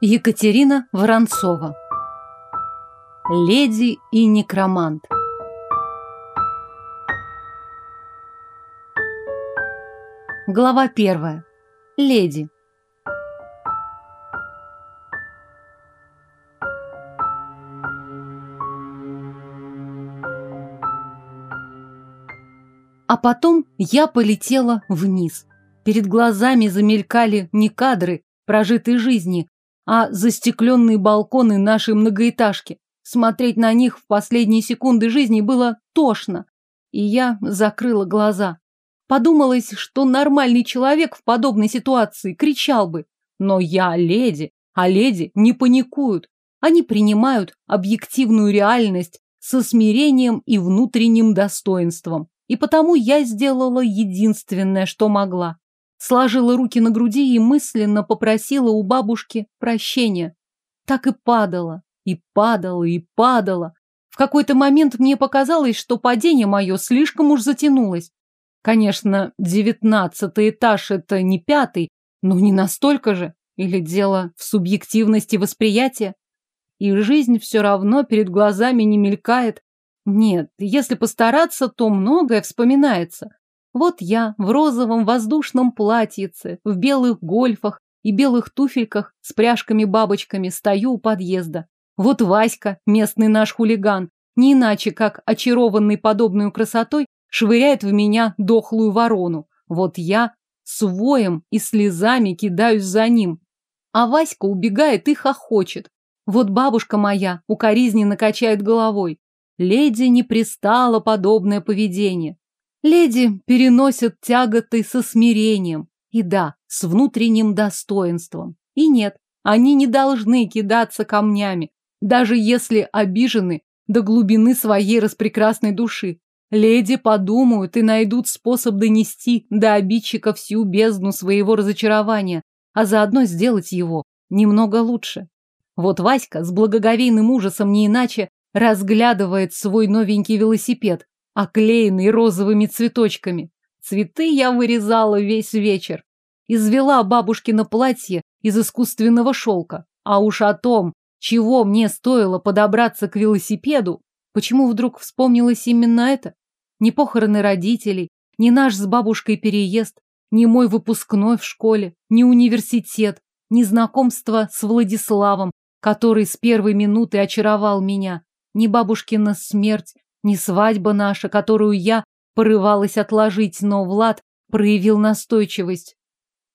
Екатерина Воронцова Леди и некромант Глава первая. Леди. А потом я полетела вниз. Перед глазами замелькали не кадры прожитой жизни, а застекленные балконы нашей многоэтажки. Смотреть на них в последние секунды жизни было тошно. И я закрыла глаза. Подумалось, что нормальный человек в подобной ситуации кричал бы. Но я леди, а леди не паникуют. Они принимают объективную реальность со смирением и внутренним достоинством. И потому я сделала единственное, что могла сложила руки на груди и мысленно попросила у бабушки прощения. Так и падала, и падала, и падала. В какой-то момент мне показалось, что падение мое слишком уж затянулось. Конечно, девятнадцатый этаж – это не пятый, но не настолько же. Или дело в субъективности восприятия? И жизнь все равно перед глазами не мелькает. Нет, если постараться, то многое вспоминается. Вот я в розовом воздушном платьице, в белых гольфах и белых туфельках с пряжками-бабочками стою у подъезда. Вот Васька, местный наш хулиган, не иначе как очарованный подобной красотой, швыряет в меня дохлую ворону. Вот я с воем и слезами кидаюсь за ним. А Васька убегает и хохочет. Вот бабушка моя укоризненно качает головой. Леди не пристало подобное поведение. Леди переносят тяготы со смирением. И да, с внутренним достоинством. И нет, они не должны кидаться камнями, даже если обижены до глубины своей распрекрасной души. Леди подумают и найдут способ донести до обидчика всю бездну своего разочарования, а заодно сделать его немного лучше. Вот Васька с благоговейным ужасом не иначе разглядывает свой новенький велосипед, оклеенный розовыми цветочками. Цветы я вырезала весь вечер. Извела бабушкино платье из искусственного шелка. А уж о том, чего мне стоило подобраться к велосипеду, почему вдруг вспомнилось именно это? Не похороны родителей, не наш с бабушкой переезд, не мой выпускной в школе, не университет, не знакомство с Владиславом, который с первой минуты очаровал меня, не бабушкина смерть, не свадьба наша, которую я порывалась отложить, но Влад проявил настойчивость.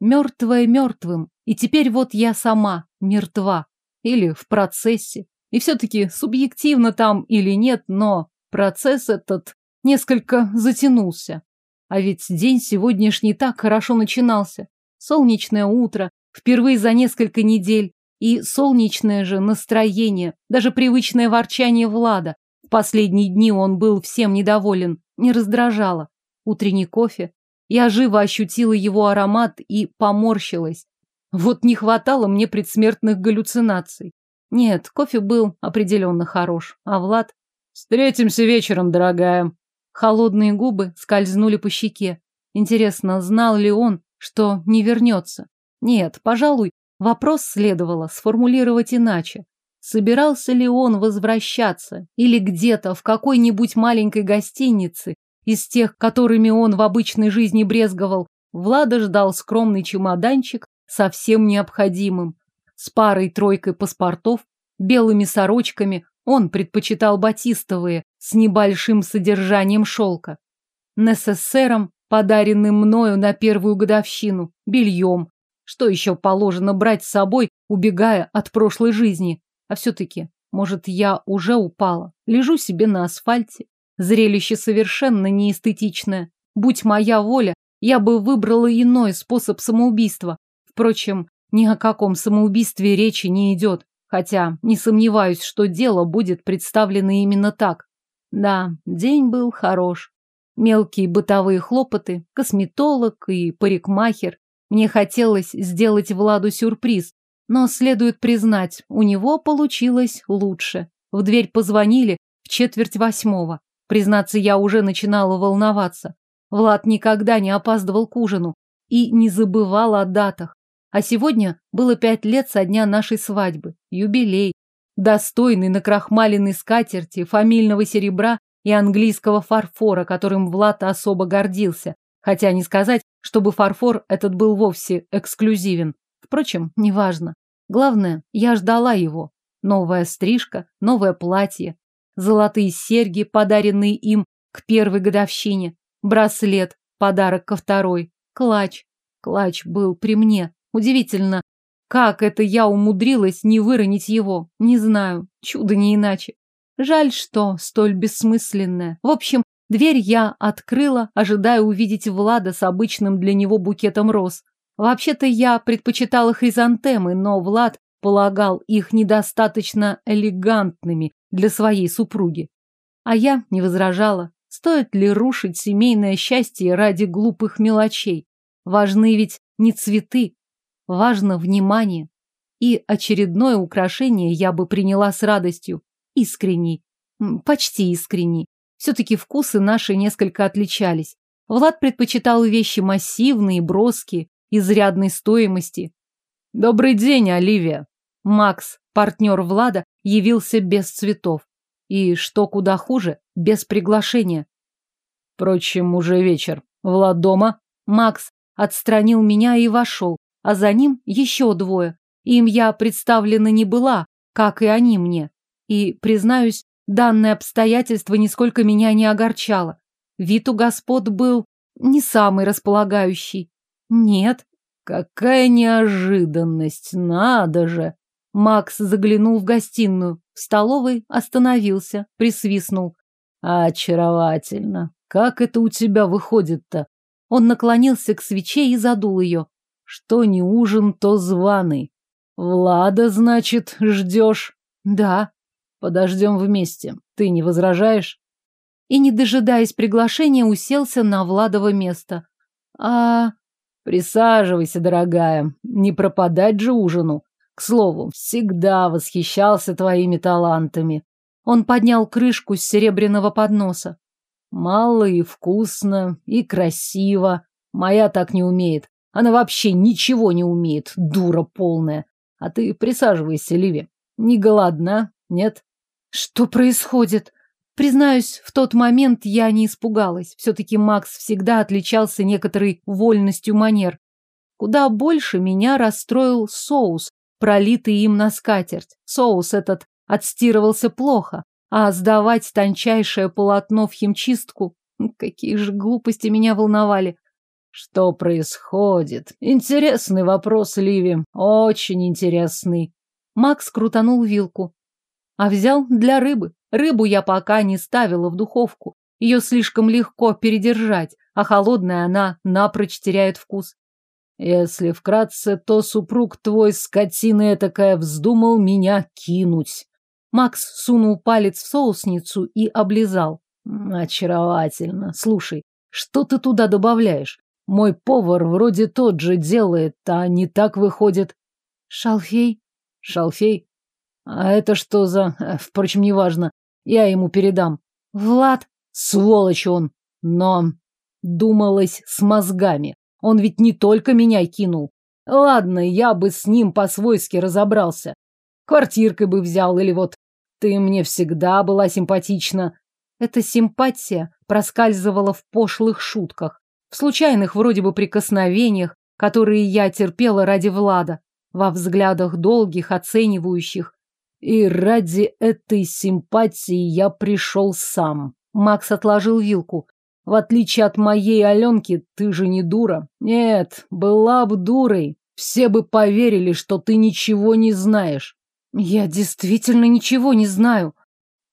Мертвая мертвым, и теперь вот я сама мертва. Или в процессе. И все-таки субъективно там или нет, но процесс этот несколько затянулся. А ведь день сегодняшний так хорошо начинался. Солнечное утро, впервые за несколько недель, и солнечное же настроение, даже привычное ворчание Влада, последние дни он был всем недоволен, не раздражало. Утренний кофе. Я живо ощутила его аромат и поморщилась. Вот не хватало мне предсмертных галлюцинаций. Нет, кофе был определенно хорош. А Влад... Встретимся вечером, дорогая. Холодные губы скользнули по щеке. Интересно, знал ли он, что не вернется? Нет, пожалуй, вопрос следовало сформулировать иначе. Собирался ли он возвращаться или где-то в какой-нибудь маленькой гостинице из тех, которыми он в обычной жизни брезговал, Влада ждал скромный чемоданчик со всем необходимым. С парой-тройкой паспортов, белыми сорочками, он предпочитал батистовые с небольшим содержанием шелка. Несессером, подаренным мною на первую годовщину, бельем. Что еще положено брать с собой, убегая от прошлой жизни? А все-таки, может, я уже упала. Лежу себе на асфальте. Зрелище совершенно неэстетичное. Будь моя воля, я бы выбрала иной способ самоубийства. Впрочем, ни о каком самоубийстве речи не идет. Хотя не сомневаюсь, что дело будет представлено именно так. Да, день был хорош. Мелкие бытовые хлопоты, косметолог и парикмахер. Мне хотелось сделать Владу сюрприз, но следует признать, у него получилось лучше. В дверь позвонили в четверть восьмого. Признаться, я уже начинала волноваться. Влад никогда не опаздывал к ужину и не забывал о датах. А сегодня было пять лет со дня нашей свадьбы. Юбилей. Достойный накрахмаленной скатерти, фамильного серебра и английского фарфора, которым Влад особо гордился. Хотя не сказать, чтобы фарфор этот был вовсе эксклюзивен. Впрочем, неважно. Главное, я ждала его. Новая стрижка, новое платье, золотые серьги, подаренные им к первой годовщине, браслет, подарок ко второй, клатч. Клатч был при мне. Удивительно, как это я умудрилась не выронить его. Не знаю, чудо не иначе. Жаль, что столь бессмысленное. В общем, дверь я открыла, ожидая увидеть Влада с обычным для него букетом роз. Вообще-то я предпочитала хризантемы, но Влад полагал их недостаточно элегантными для своей супруги. А я не возражала. Стоит ли рушить семейное счастье ради глупых мелочей? Важны ведь не цветы, важно внимание. И очередное украшение я бы приняла с радостью. Искренней. Почти искренней. Все-таки вкусы наши несколько отличались. Влад предпочитал вещи массивные, броские, изрядной стоимости. «Добрый день, Оливия!» Макс, партнер Влада, явился без цветов. И, что куда хуже, без приглашения. Впрочем, уже вечер. Влад дома. Макс отстранил меня и вошел, а за ним еще двое. Им я представлена не была, как и они мне. И, признаюсь, данное обстоятельство нисколько меня не огорчало. Вид у господ был не самый располагающий. Нет. Какая неожиданность, надо же. Макс заглянул в гостиную. В столовой остановился, присвистнул. Очаровательно. Как это у тебя выходит-то? Он наклонился к свече и задул ее. Что не ужин, то званый. Влада, значит, ждешь? Да. Подождем вместе. Ты не возражаешь? И, не дожидаясь приглашения, уселся на Владово место. А... Присаживайся, дорогая. Не пропадать же ужину. К слову, всегда восхищался твоими талантами. Он поднял крышку с серебряного подноса. Мало и вкусно, и красиво. Моя так не умеет. Она вообще ничего не умеет, дура полная. А ты присаживайся, Ливи. Не голодна, нет? Что происходит? Признаюсь, в тот момент я не испугалась. Все-таки Макс всегда отличался некоторой вольностью манер. Куда больше меня расстроил соус, пролитый им на скатерть. Соус этот отстирывался плохо, а сдавать тончайшее полотно в химчистку... Какие же глупости меня волновали. Что происходит? Интересный вопрос, Ливи. Очень интересный. Макс крутанул вилку. А взял для рыбы. Рыбу я пока не ставила в духовку. Ее слишком легко передержать, а холодная она напрочь теряет вкус. Если вкратце, то супруг твой скотина такая вздумал меня кинуть. Макс сунул палец в соусницу и облизал. Очаровательно. Слушай, что ты туда добавляешь? Мой повар вроде тот же делает, а не так выходит. Шалфей? Шалфей? А это что за... Э, впрочем, неважно. Я ему передам. Влад? Сволочь он. Но... Думалось с мозгами. Он ведь не только меня кинул. Ладно, я бы с ним по-свойски разобрался. Квартиркой бы взял или вот... Ты мне всегда была симпатична. Эта симпатия проскальзывала в пошлых шутках в случайных вроде бы прикосновениях, которые я терпела ради Влада, во взглядах долгих, оценивающих. И ради этой симпатии я пришел сам. Макс отложил вилку. В отличие от моей Аленки, ты же не дура. Нет, была бы дурой. Все бы поверили, что ты ничего не знаешь. Я действительно ничего не знаю.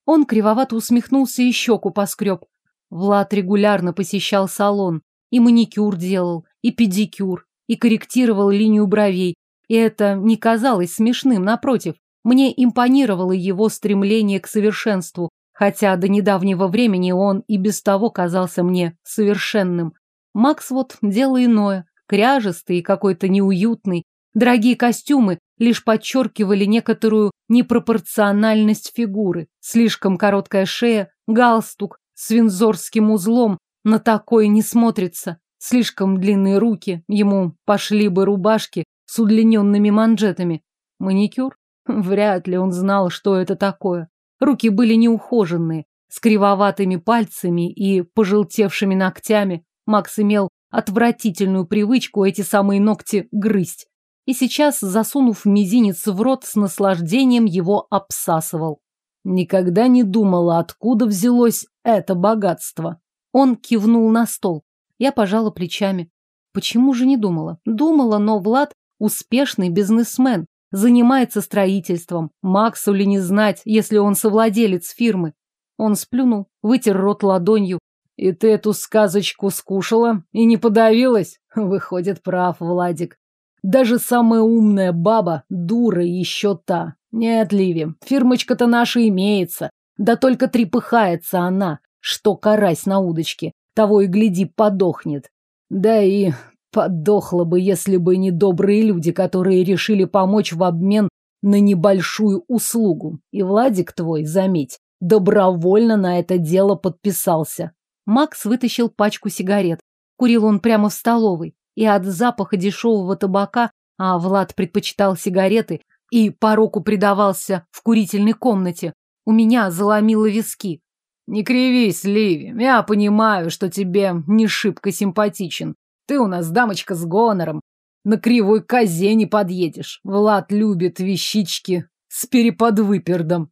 Он кривовато усмехнулся и щеку поскреб. Влад регулярно посещал салон. И маникюр делал, и педикюр, и корректировал линию бровей. И это не казалось смешным, напротив. Мне импонировало его стремление к совершенству, хотя до недавнего времени он и без того казался мне совершенным. Макс вот дело иное, кряжестый и какой-то неуютный. Дорогие костюмы лишь подчеркивали некоторую непропорциональность фигуры. Слишком короткая шея, галстук с винзорским узлом на такой не смотрится. Слишком длинные руки, ему пошли бы рубашки с удлиненными манжетами. Маникюр? Вряд ли он знал, что это такое. Руки были неухоженные, с кривоватыми пальцами и пожелтевшими ногтями. Макс имел отвратительную привычку эти самые ногти грызть. И сейчас, засунув мизинец в рот, с наслаждением его обсасывал. Никогда не думала, откуда взялось это богатство. Он кивнул на стол. Я пожала плечами. Почему же не думала? Думала, но Влад успешный бизнесмен, занимается строительством. Максу ли не знать, если он совладелец фирмы? Он сплюнул, вытер рот ладонью. И ты эту сказочку скушала и не подавилась? Выходит, прав, Владик. Даже самая умная баба дура еще та. Нет, Ливи, фирмочка-то наша имеется. Да только трепыхается она, что карась на удочке. Того и гляди, подохнет. Да и подохла бы, если бы не добрые люди, которые решили помочь в обмен на небольшую услугу. И Владик твой, заметь, добровольно на это дело подписался. Макс вытащил пачку сигарет. Курил он прямо в столовой. И от запаха дешевого табака, а Влад предпочитал сигареты, и пороку предавался в курительной комнате. У меня заломило виски. Не кривись, Ливи. Я понимаю, что тебе не шибко симпатичен. Ты у нас дамочка с гонором. На кривой козе не подъедешь. Влад любит вещички с переподвыпердом.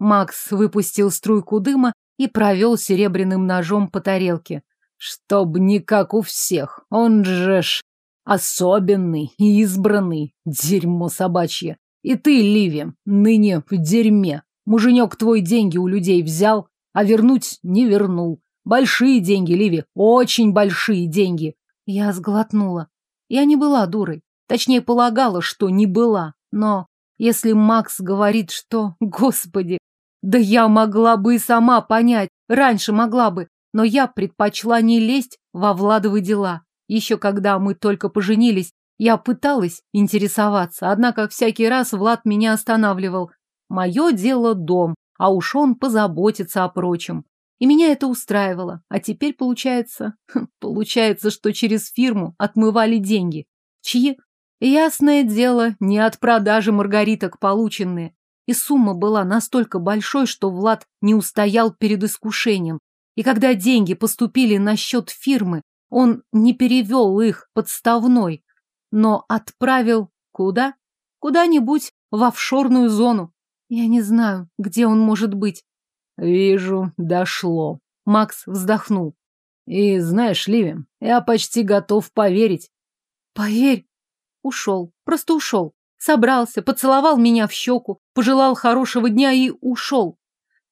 Макс выпустил струйку дыма и провел серебряным ножом по тарелке. Чтоб не как у всех. Он же ж особенный и избранный. Дерьмо собачье. И ты, Ливи, ныне в дерьме. Муженек твой деньги у людей взял, а вернуть не вернул. Большие деньги, Ливи, очень большие деньги. Я сглотнула. Я не была дурой. Точнее, полагала, что не была. Но если Макс говорит, что... Господи! Да я могла бы и сама понять. Раньше могла бы. Но я предпочла не лезть во Владовы дела. Еще когда мы только поженились, я пыталась интересоваться, однако всякий раз Влад меня останавливал. Мое дело дом, а уж он позаботится о прочем. И меня это устраивало. А теперь получается... Получается, что через фирму отмывали деньги. Чьи? Ясное дело, не от продажи маргариток полученные. И сумма была настолько большой, что Влад не устоял перед искушением. И когда деньги поступили на счет фирмы, он не перевел их подставной, но отправил куда? Куда-нибудь в офшорную зону. Я не знаю, где он может быть. Вижу, дошло. Макс вздохнул. И знаешь, Ливи, я почти готов поверить. Поверь. Ушел, просто ушел. Собрался, поцеловал меня в щеку, пожелал хорошего дня и ушел.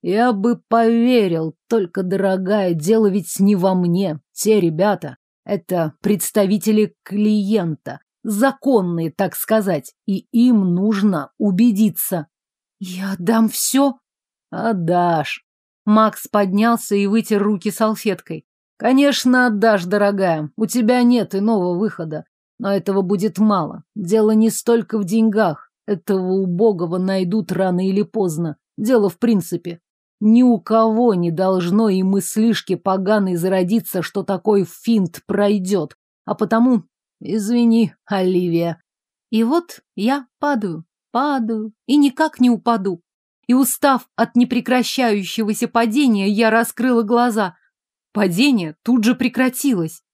Я бы поверил, только, дорогая, дело ведь не во мне. Те ребята — это представители клиента законные, так сказать, и им нужно убедиться. Я отдам все? Отдашь. Макс поднялся и вытер руки салфеткой. Конечно, отдашь, дорогая. У тебя нет иного выхода. Но этого будет мало. Дело не столько в деньгах. Этого убогого найдут рано или поздно. Дело в принципе. Ни у кого не должно и мыслишки поганой зародиться, что такой финт пройдет. А потому Извини, Оливия. И вот я падаю, падаю и никак не упаду. И устав от непрекращающегося падения, я раскрыла глаза. Падение тут же прекратилось.